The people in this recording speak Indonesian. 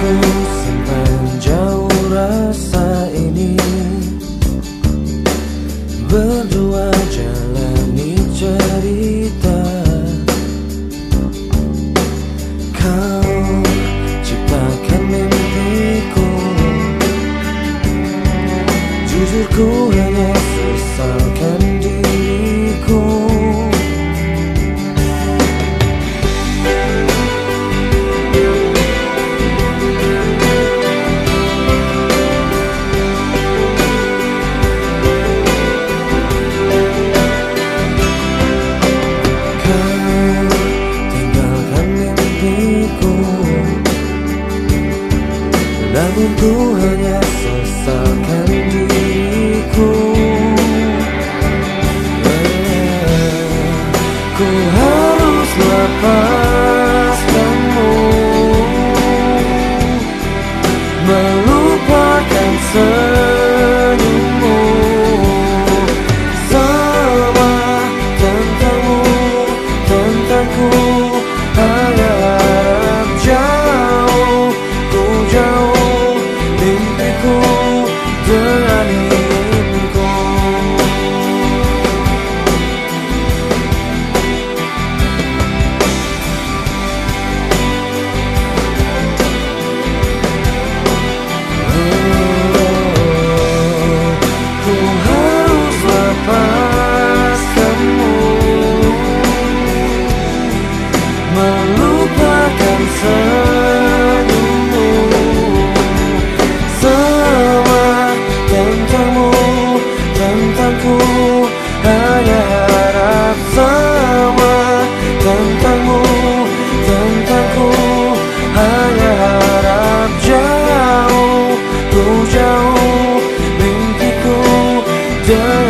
You. Ku hanya sesalkan diriku. Eh, ku hanya hanya harap sama tentangmu tentangku hanya harap jauh ku jauh mimpiku jauh.